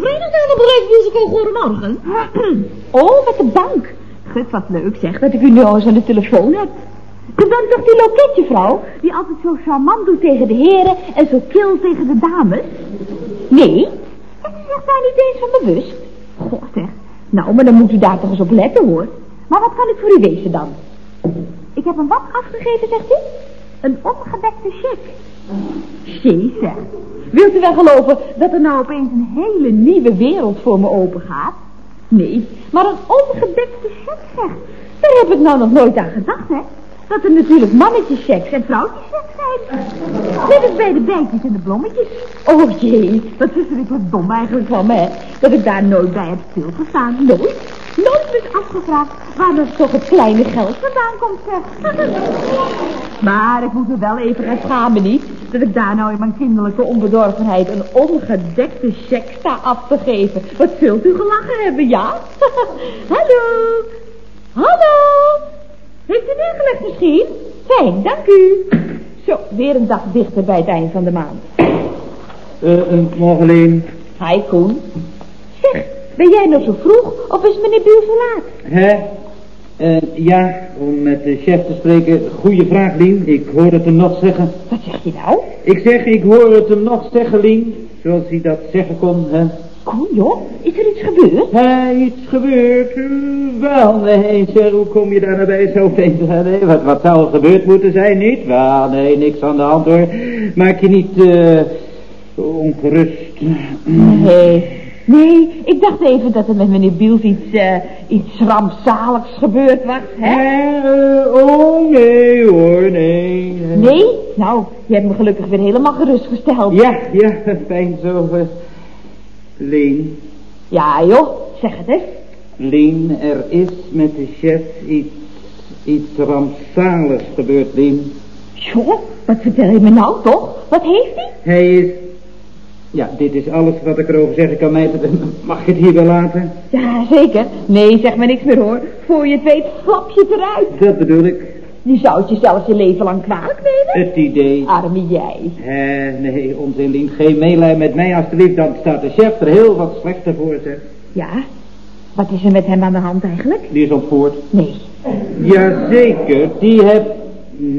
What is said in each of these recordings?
Vrijdag naar de bedrijfsmusical goedemorgen. Oh, met de bank. Gut, wat leuk zeg, dat ik u nu al eens aan de telefoon heb. U bent toch die loketjevrouw die altijd zo charmant doet tegen de heren en zo kil tegen de dames? Nee? En u zegt daar niet eens van bewust? Goh zeg, nou, maar dan moet u daar toch eens op letten hoor. Maar wat kan ik voor u wezen dan? Ik heb een wat afgegeven, zegt u? Een ongedekte cheque. Zeg. Wilt u wel geloven dat er nou opeens een hele nieuwe wereld voor me open gaat? Nee, maar een ongedekte cheque, zeg. Daar heb ik nou nog nooit aan gedacht, hè. Dat er natuurlijk mannetjes-seks en vrouwtjes-seks zijn. Net als bij de bijtjes en de blommetjes. Oh jee, wat is er dom eigenlijk van me, hè. Dat ik daar nooit bij heb stilgestaan. Nooit. Nooit me afgevraagd waar dan toch het kleine geld vandaan komt, zeg. maar ik moet me wel even gaan schamen, niet? Dat ik daar nou in mijn kinderlijke onbedorvenheid een ongedekte cheque sta af te geven. Wat zult u gelachen hebben, ja? Hallo? Hallo? Heeft u neergelegd misschien? Fijn, dank u. Zo, weer een dag dichter bij het eind van de maand. Eh, een morgen Hi, Koen. Zeg, ben jij nog zo vroeg of is meneer Buur zo laat? Hè? Uh, ja, om met de chef te spreken. Goeie vraag, Lien. Ik hoor het hem nog zeggen. Wat zeg je nou? Ik zeg, ik hoor het hem nog zeggen, Lien. Zoals hij dat zeggen kon, hè. Kom, joh. Is er iets gebeurd? Hé, iets gebeurd? Wel, nee, zeg, hoe kom je daar nou bij zo Nee, wat, wat zou er gebeurd moeten zijn, niet? Wel, nee, niks aan de hand, hoor. Maak je niet, uh, ongerust. Nee, nee, ik dacht even dat er met meneer Biels iets, uh, iets rampzaligs gebeurd was, hè? Uh, oh, nee hoor, nee. Nee? Nou, je hebt me gelukkig weer helemaal gerustgesteld. Ja, ja, fijn zo. Lien. Ja, joh, zeg het eens. Lien, er is met de chef iets, iets rampzaligs gebeurd, Lien. Joh, wat vertel je me nou toch? Wat heeft hij? Hij is... Ja, dit is alles wat ik erover zeggen kan, meid. Mag ik het hier wel laten? Ja, zeker. Nee, zeg maar niks meer hoor. Voor je het weet, flap je het eruit. Dat bedoel ik. Je zou het jezelf je leven lang kwalijk nemen? Het idee. Arme jij. Eh, nee, onzin, Lien. Geen meelij met mij alstublieft. Dan staat de chef er heel wat slechter voor, zeg. Ja? Wat is er met hem aan de hand eigenlijk? Die is ontvoerd. Nee. Jazeker, die heb...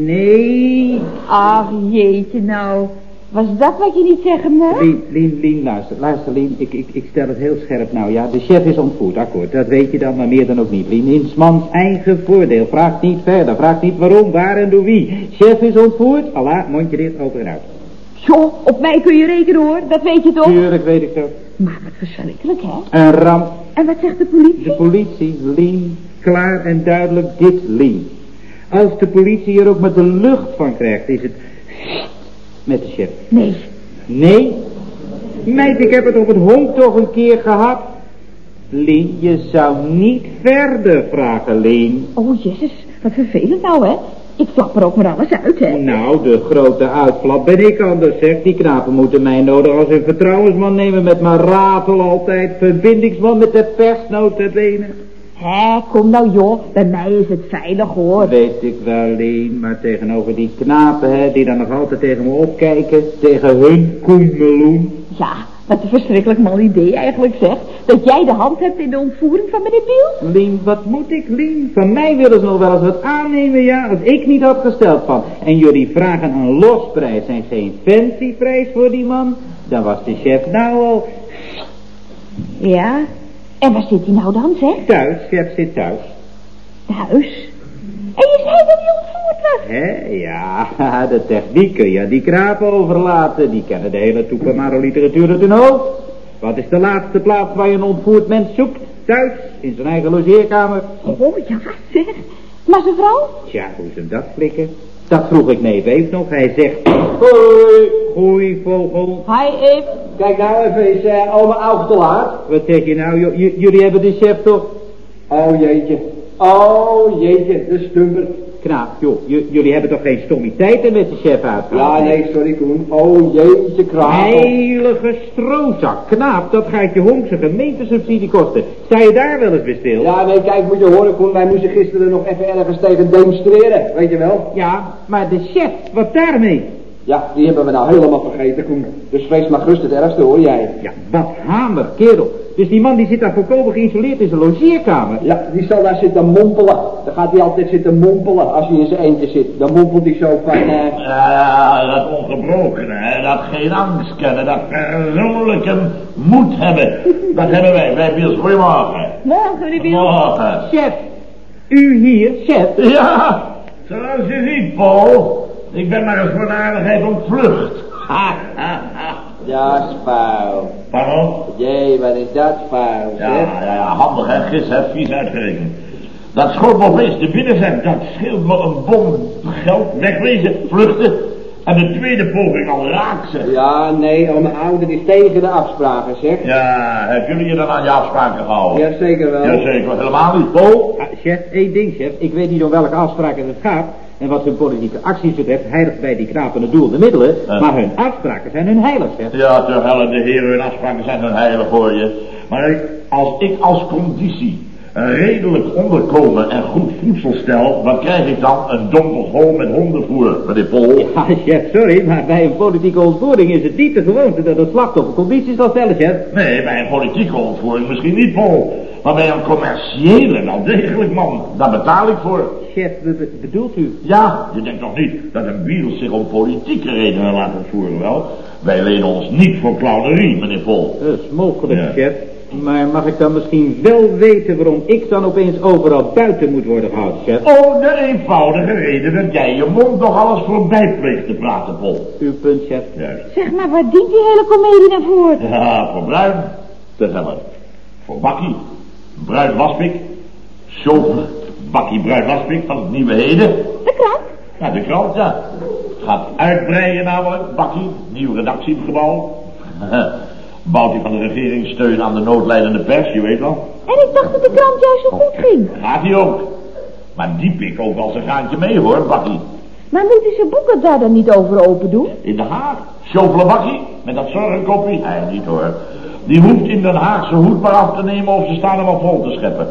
Nee. Ach, jeetje nou. Was dat wat je niet zeggen mocht? Lien, Lien, Lien, luister, luister Lien, ik, ik, ik stel het heel scherp nou, ja, de chef is ontvoerd, akkoord, dat weet je dan, maar meer dan ook niet, Lien, in mans eigen voordeel, vraag niet verder, vraag niet waarom, waar en door wie, chef is ontvoerd, Allah, mondje open en uit. Zo, op mij kun je rekenen hoor, dat weet je toch? Tuurlijk weet ik dat. Maar wat verschrikkelijk, hè? Een ramp. En wat zegt de politie? De politie, Lien, klaar en duidelijk dit, Lien. Als de politie er ook met de lucht van krijgt, is het met de chef. Nee. Nee? Meid, ik heb het op het honk toch een keer gehad. Lien, je zou niet verder vragen, Lien. Oh, jezus, wat vervelend nou, hè? Ik flap er ook maar alles uit, hè? Nou, de grote uitflap ben ik anders, zeg. Die knapen moeten mij nodig als een vertrouwensman nemen met mijn ratel altijd. Verbindingsman met de persnoten. Hé, kom nou joh, bij mij is het veilig hoor. Weet ik wel, Lien, maar tegenover die knapen, hè, die dan nog altijd tegen me opkijken, tegen hun koemeloen. Ja, wat een verschrikkelijk mal idee eigenlijk zeg. Dat jij de hand hebt in de ontvoering van meneer Biel. Lien, wat moet ik, Lien? Van mij willen ze nog wel eens wat aannemen, ja, als ik niet had gesteld van. En jullie vragen een losprijs en geen fancyprijs voor die man, dan was de chef nou al... Ja, en waar zit hij nou dan, zeg? Thuis, chef zit thuis. Thuis? En je zei dat hij ontvoerd was? Hé, ja, de technieken, ja, die krapen overlaten. Die kennen de hele Toepamaro literatuur uit hun hoofd. Wat is de laatste plaats waar je een ontvoerd mens zoekt? Thuis, in zijn eigen logeerkamer. Oh, ja, zeg. Maar zijn vrouw? Tja, hoe is hem dat flikken? Dat vroeg ik neef Eef nog. Hij zegt, hoi, goeie vogel. Hi Eef. Kijk nou even eens, uh, oma te laat. Wat zeg je nou? jullie hebben de chef toch? Oh jeetje. Oh jeetje, de stumper. Knaap, joh, jullie hebben toch geen stommiteiten met de chef uitgehaald? Ja, nee, sorry Koen. Oh jeetje, kraap. Heilige stroozak. Knaap, dat gaat je honkse gemeentesubsidie kosten. Sta je daar wel eens bij stil? Ja, nee, kijk, moet je horen Koen. Wij moesten gisteren nog even ergens tegen demonstreren, weet je wel. Ja, maar de chef, wat daarmee? Ja, die hebben we nou helemaal vergeten, Koen. Dus vrees maar gerust het ergste, hoor jij. Ja, wat hamer, kerel. Dus die man die zit daar volkomen geïsoleerd in zijn logeerkamer. Ja, die zal daar zitten mompelen. Dan gaat hij altijd zitten mompelen als hij in zijn eentje zit. Dan mompelt hij zo van... eh, Ja, dat ongebroken, hè, dat geen angst kennen, dat persoonlijke moed hebben. Dat hebben wij, wij Biels. Goedemorgen. Morgen, meneer. Morgen. Chef, u hier, chef. Ja, zoals je ziet, Paul. Ik ben maar eens voor de aardigheid ontvlucht. Ha, ha, ha. Ja, spuil. Pardon? Jee, wat is dat vuil, Ja, zeg. ja, ja, handig hè, gis hè, vies uitgerekend. Dat schotelbeest de binnenzet, dat scheelt me een bom geld, wegwezen, vluchten. En de tweede poging al raak ze. Ja, nee, om ouder is tegen de afspraken, zeg. Ja, hebben jullie je dan aan je afspraken gehouden? Jazeker wel. Jazeker, helemaal niet, Paul. Ah, chef, één ding, chef. Ik weet niet om welke afspraken het gaat. En wat hun politieke acties betreft, heiligt bij die knapen het doel de middelen. Ja. Maar hun afspraken zijn hun heilig, chef. Ja, ter helle de heren, hun afspraken zijn hun heilig voor je. Maar ik, als ik als conditie een redelijk onderkomen en goed voedsel stel, wat krijg ik dan? Een dompelhol met hondenvoer, meneer Paul. Ja, chef, sorry, maar bij een politieke ontvoering is het niet de gewoonte dat het slachtoffer condities zal stellen, chef. Nee, bij een politieke ontvoering misschien niet, Paul. Maar bij een commerciële, wel degelijk, man. Daar betaal ik voor. Chef, be- be- bedoelt u? Ja, je denkt toch niet dat een Beatles zich om politieke redenen laat ontvoeren, wel? Wij lenen ons niet voor clownerie, meneer Paul. Dat is mogelijk, Ja. chef. Maar mag ik dan misschien wel weten waarom ik dan opeens overal buiten moet worden gehouden, chef? Oh, de eenvoudige reden dat jij je mond nog alles voorbij pleegt te praten, Paul. Uw punt, chef. Juist. Zeg maar, waar dient die hele komedie naar voort? Ja, voor Bruin, te helle. Voor Bakkie, Bruin Waspik, chauffeur, Bakkie Bruin Waspik van het Nieuwe Heden. De krant? Ja, de krant, ja. Gaat uitbreiden namelijk, Bakkie, nieuw redactiegebouw. Bouwt hij van de regering steun aan de noodlijdende pers, je weet wel. En ik dacht dat de krant juist zo goed ging. Gaat hij ook. Maar die pik ook wel zijn gaantje mee hoor, Bakkie. Maar moet hij zijn boeken daar dan niet over open doen? In Den Haag. Chauffele Bakkie, met dat zorgenkoppie. Hij niet hoor. Die hoeft in Den Haag zijn hoed maar af te nemen of ze staan hem al vol te scheppen.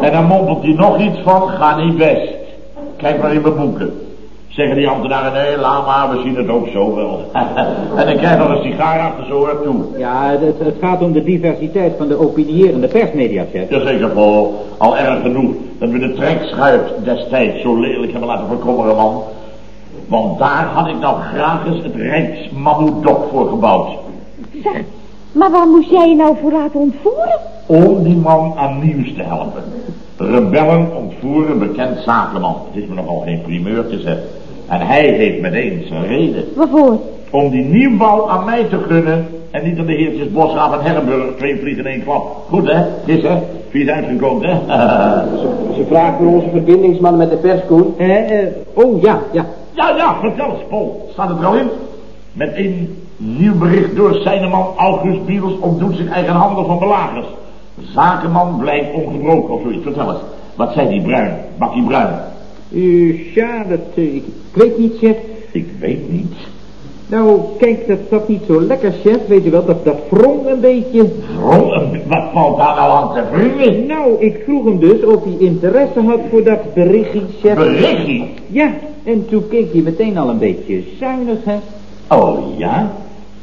En dan mompelt hij nog iets van, ga niet best. Kijk maar in mijn boeken. Zeggen die ambtenaren, nee, laat maar, we zien het ook zo wel. en ik krijg nog een sigaar achter zijn oor toe. Ja, het, het gaat om de diversiteit van de opinierende persmedia, chef. Jazeker, Paul. Al erg genoeg dat we de trekschuit destijds zo lelijk hebben laten verkommeren, man. Want daar had ik nou graag eens het Rijksmammoedok voor gebouwd. Zeg, maar waar moest jij je nou voor laten ontvoeren? Om die man aan nieuws te helpen. Rebellen ontvoeren bekend zakenman. Het is me nogal geen primeur te zetten. En hij heeft meteen zijn reden. Waarvoor? Om die nieuwbouw aan mij te gunnen. En niet aan de heertjes Bosgraaf en Herrenburg. Twee vliegen in één klap. Goed hè? Is hè? Vies uitgekomen hè? Ze, ze vraagt voor onze verbindingsman met de pers, Koen. Eh, eh, oh ja, ja. Ja, ja, vertel eens, Paul. Staat het er al in? Met een nieuw bericht door Seineman August Biels ontdoet zich eigenhandig van belagers. Zakenman blijft ongebroken of zoiets. Vertel eens. Wat zei die Bruin? Bakkie Bruin? Ja, dat, eh, ik, weet niet, chef. Ik weet niet. Nou, kijk, dat zat niet zo lekker, chef. Weet je wel, dat, dat wrong een beetje. Vrouw, wat valt daar nou aan te wringen? Nou, ik vroeg hem dus of hij interesse had voor dat berichtje, chef. Berichtje? Ja, en toen keek hij meteen al een beetje zuinig, hè. Oh ja?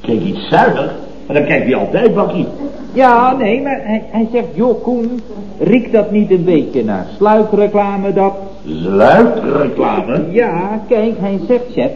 Kijk iets zuinig? Maar dan kijkt hij altijd, Bakkie. Ja, nee, maar hij, hij zegt, joh, Koen, riekt dat niet een beetje naar sluikreclame, dat? Sluitreclame? Ja, kijk, hij zegt, chef,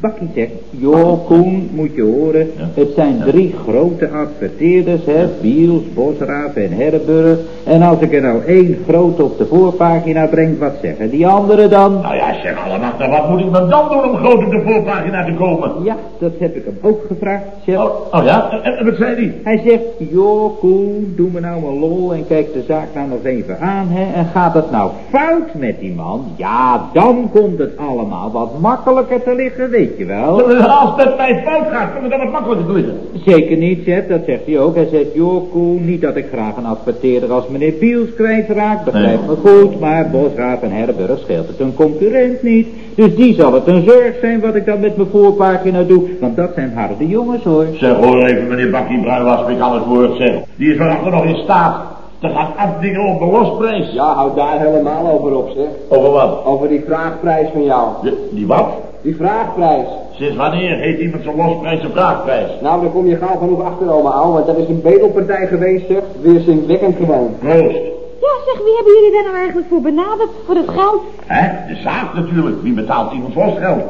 Bakkie zegt, joh, Koen, moet je horen, Ja. het zijn drie grote adverteerders, hè, Biels, Bosraaf en Herrenburg, en als ik er nou één groot op de voorpagina breng, wat zeggen die anderen dan? Nou ja, zeg allemaal, wat moet ik dan dan doen om groot op de voorpagina te komen? Ja, dat heb ik hem ook gevraagd, chef. Oh, oh ja? En, en wat zei hij? Hij zegt, joh, Koen, doe me nou maar lol en kijk de zaak nou nog even aan, hè. En gaat het nou fout met die man, ja, dan komt het allemaal wat makkelijker te liggen, weet je wel. Als het met mij fout gaat, kan het dan wat makkelijker te liggen. Zeker niet, chef, dat zegt hij ook. Hij zegt, joh, Koen, niet dat ik graag een adverteerder als meneer Biels kwijtraak, begrijp Nee. me goed, maar Bosraaf en Herberg scheelt het een concurrent niet. Dus die zal het een zorg zijn wat ik dan met mijn voorpagina doe, want dat zijn harde jongens, hoor. Zeg, hoor even, meneer Bakkie Bruinwas, ik alles woord zeg. Die is vannacht nog in staat te gaan afdingen op de losprijs. Ja, houd daar helemaal over op, zeg. Over wat? Over die vraagprijs van jou. De- die wat? Die vraagprijs. Sinds wanneer heeft iemand zo'n losprijs een vraagprijs? Nou, dan kom je gauw genoeg achter, oma Au, want dat is een bedelpartij geweest, zeg. Weer zinwekkend gewoon. Proost. Ja, zeg, wie hebben jullie daar nou eigenlijk voor benaderd? Voor het geld? Hè? De zaak natuurlijk. Wie betaalt iemand losgeld?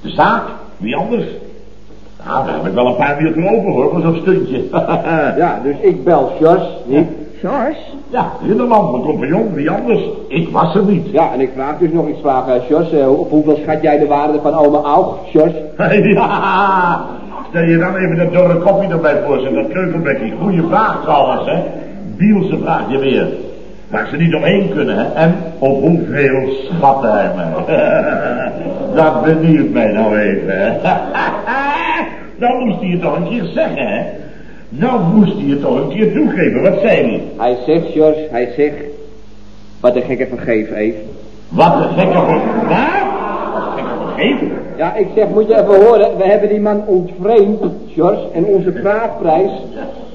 De zaak? Wie anders? Nou, daar heb ik wel een paar minuten over hoor, voor zo'n stuntje. Ja, dus ik bel Sjors, niet? George? Ja, Rinderland, mijn compagnon, wie anders? Ik was er niet. Ja, en ik vraag dus nog iets vragen, uh, Sjors. eh, op hoeveel schat jij de waarde van oma Au, Sjors? ja, stel je dan even dat dorre koppie erbij voor, zeg, dat keukenbekkie. Goeie vraag trouwens, hè. Bielse vraag je weer. Waar ze niet omheen kunnen, hè. En op hoeveel schatten hij mij. dat benieuwt mij nou even, hè. nou moest hij het toch een keer zeggen, hè. Nou moest hij het toch een keer toegeven, wat zei hij? Hij zegt, Sjors, hij zegt... Wat een gekke vergeef, even. Wat een gekke. Waar? Gekke vergeven? Ja, ik zeg, moet je even horen, we hebben die man ontvreemd, Sjors, en onze vraagprijs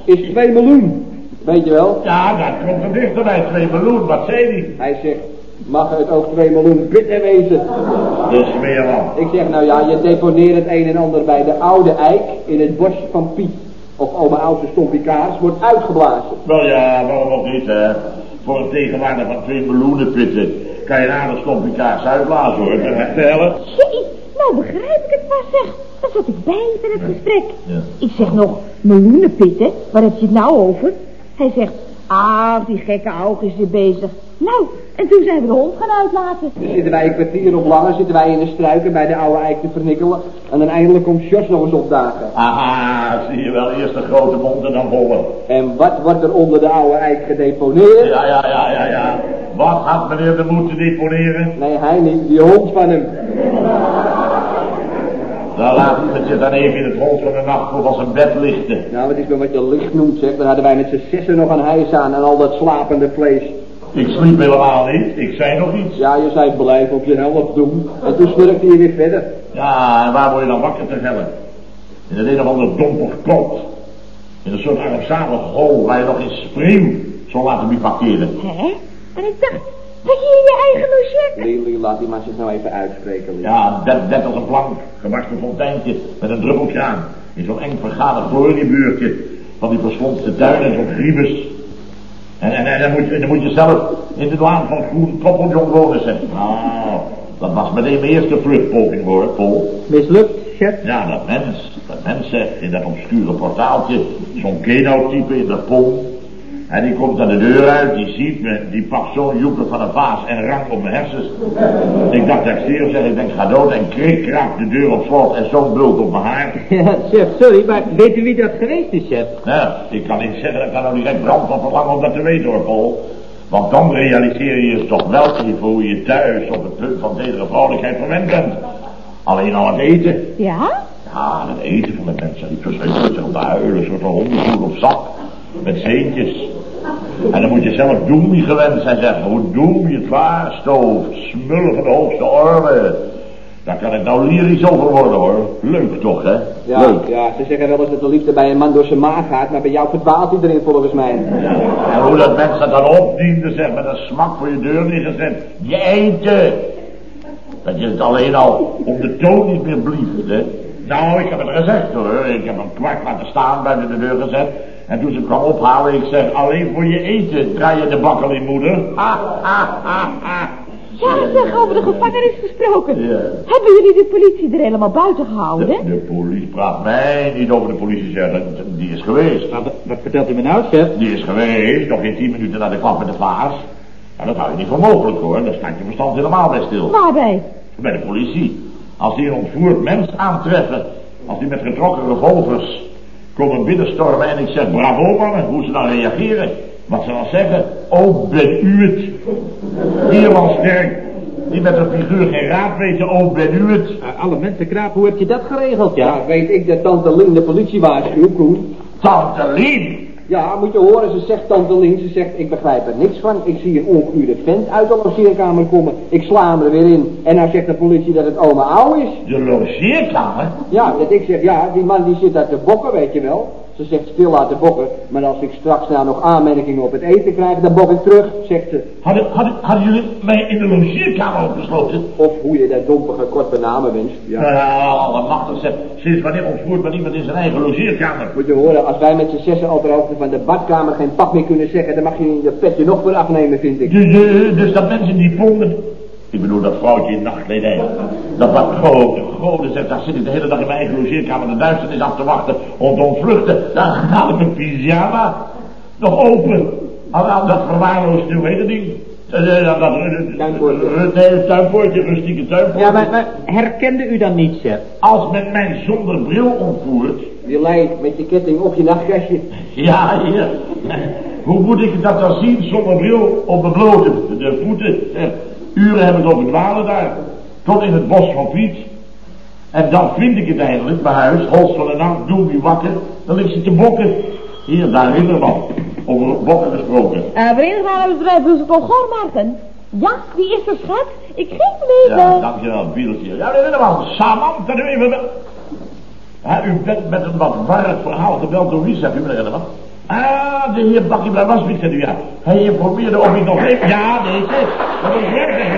is 2 miljoen. Weet je wel? Ja, dat komt er dichterbij, 2 miljoen, wat zei hij? Hij zegt, mag het ook 2 miljoen pitten wezen? Dus meer man. Ik zeg, nou ja, je deponeert het een en ander bij de oude eik in het bos van Piet. Of oma oudste stompie kaas wordt uitgeblazen. Wel ja, waarom ook niet, hè? Voor een tegenwaarde van 2 miljoenen pitten kan je een aardig stompje kaas uitblazen, hoor. Jee, nou begrijp ik het pas, zeg. Daar zat ik bij in het gesprek. Ja. Ik zeg nog, miljoenenpitten, waar heb je het nou over? Hij zegt, ah, die gekke oog is weer bezig. Nou, en toen zijn we de hond gaan uitlaten. Dan zitten wij een kwartier of langer, zitten wij in de struiken bij de oude eik te vernikkelen. En dan eindelijk komt Sjors nog eens opdagen. Aha, zie je wel, eerst een grote mond en dan volle. En wat wordt er onder de oude eik gedeponeerd? Ja, ja, ja, ja, ja. Wat had meneer de moed te deponeren? Nee, hij niet, die hond van hem. Nou, laat het je dan even in het hol van de nacht of als een bed lichten. Nou, het is wel wat je licht noemt, zeg. Dan hadden wij met z'n zessen nog een hijs aan en al dat slapende vlees. Ik sliep helemaal niet, ik zei nog iets. Ja, je zei blijven op je helft doen. En toen snurkte je weer verder. Ja, en waar word je dan wakker te hellen? In het een of ander dompig klot. In een soort armzalig hol waar je nog in spring zal laten bivakeren. Hè? En ik dacht, dat je in je eigen logette. Lili, laat die zich nou even uitspreken, Lili. Ja, net, net als een plank, gebarsten fonteintje met een druppeltje aan. In zo'n eng verganig gloriebuurtje van die verslonste tuin en zo'n griebus. En, en, en dan, moet je, dan moet je zelf in de laan van groen koppeljong wonen, zeg. Nou, dat was meteen mijn eerste vluchtpoging hoor, Paul. Mislukt, chef? Ja, dat mens, dat mens zegt in dat obscure portaaltje, zo'n keno-type in de pom. En die komt aan de deur uit, die ziet me, die pakt zo'n joeker van een vaas en rank op mijn hersens. Ik dacht dat ik sterf, zeg, ik denk ga dood en krik, kraak de deur op slot en zo'n bult op mijn haar. Ja, chef, sorry, maar weet u wie dat geweest is, chef? Nou, ik kan niet zeggen, ik kan nou direct brand van verlangen om dat te weten hoor, Paul. Want dan realiseer je je toch wel even hoe je thuis op het punt van tedere vrolijkheid verwend bent. Alleen al het eten. Ja? Ja, het eten van de mensen. Die verschrikkelijk zich om te huilen, een soort van hondenvoer op zak. Met zeentjes. En dan moet je zelf doemie gewend zijn, zeggen. Hoe doem je het smullen van de hoogste orde. Daar kan ik nou lyrisch over worden hoor. Leuk toch, hè? Ja, Leuk. ja, ze zeggen wel eens dat de liefde bij een man door zijn maag gaat, maar bij jou verdwaalt hij erin volgens mij. En hoe dat mensen dat dan opdiende, zeg, met een smak voor je deur neergezet. Je eten! Dat je het alleen al om de toon niet meer blieft, hè? Nou, ik heb het gezegd hoor. Ik heb een kwart laten staan buiten de deur gezet. En toen ze kwam ophalen, ik zeg, alleen voor je eten draai je de bakkel in, moeder. Ha, ha, ha, ha. Ja, zeg, over de gevangenis gesproken. Ja. Hebben jullie de politie er helemaal buiten gehouden? De, de politie praat mij niet over de politie, zeg. Dat- Die is geweest. Nou, wat, wat vertelt u me nou, chef? Die is geweest, nog geen tien minuten na de klap met de vaas. Ja, dat hou je niet voor mogelijk hoor. Daar staat je verstand helemaal bij stil. Waarbij? Bij de politie. Als die een ontvoerd mens aantreffen, als die met getrokken revolvers komen binnenstormen en ik zeg bravo mannen, hoe ze dan reageren. Wat ze dan zeggen, oh ben u het. Ierland sterk, die met een figuur geen raad weten, oh ben u het. Uh, alle mensen kraap, hoe heb je dat geregeld, ja? Ja, weet ik dat tante Lien de politie waarschuwt, Koen. Tante Lien. Ja, moet je horen, ze zegt tante Lien, ze zegt, ik begrijp er niks van. Ik zie een onguurde vent uit de logeerkamer komen. Ik sla hem er weer in. En nou zegt de politie dat het oma Ouw is. De logeerkamer? Ja, dat ik zeg, ja, die man die zit daar te bokken, weet je wel. Ze zegt stil laten bokken, maar als ik straks nou nog aanmerkingen op het eten krijg, dan bok ik terug, zegt ze. Hadden, hadden, hadden jullie mij in de logeerkamer opgesloten? Of hoe je dat dompige kort benamen wenst. Ja. Ja, allemachtig zeg. Sinds wanneer ontvoert men iemand in zijn eigen logeerkamer? Moet je horen, als wij met z'n zessen al ter hoogte van de badkamer geen pak meer kunnen zeggen, dan mag je je petje nog voor afnemen, vind ik. Dus, eh, dus dat mensen die vonden... Ik bedoel, dat vrouwtje in nachtkledij. Dat wat grote goden zegt, daar zit ik de hele dag in mijn eigen logeerkamer de duisternis af te wachten om te ontvluchten. Dan gaat ik mijn pyjama nog open. Aan, aan dat verwaarloosde, hoe heet dat ding? Eh, eh, aan dat, eh, Tuinpoortje. Nee, tuinpoortje, rustieke tuinpoortje. Ja, maar, maar herkende u dan niet, chef? Als men mij zonder bril ontvoert, Je lei met je ketting op je nachtkastje. Ja, hier. Hoe moet ik dat dan zien zonder bril op mijn blote de voeten? Uren heb ik lopen dwalen daar. Tot in het bos van Piet. En dan vind ik het eindelijk, mijn huis, hols van de nacht, doe me wakker. Dan ligt ze te bokken. Hier, daar in de man. Over bokken gesproken. Uh, Verenigd Bedrijf Musical Gormarten. Ja, wie is er, schat? Ik geef hem even. Ja, dankjewel, Bieltje. Ja, meneer Willeman, Samantha, nu even... Ja, u bent met een wat warrig verhaal gebeld door wie, zegt u, meneer Willeman? Ah, de heer Bakkie was niet nu, ja. Hij informeerde of niet nog even... Ja, deze. Dat is werkelijk.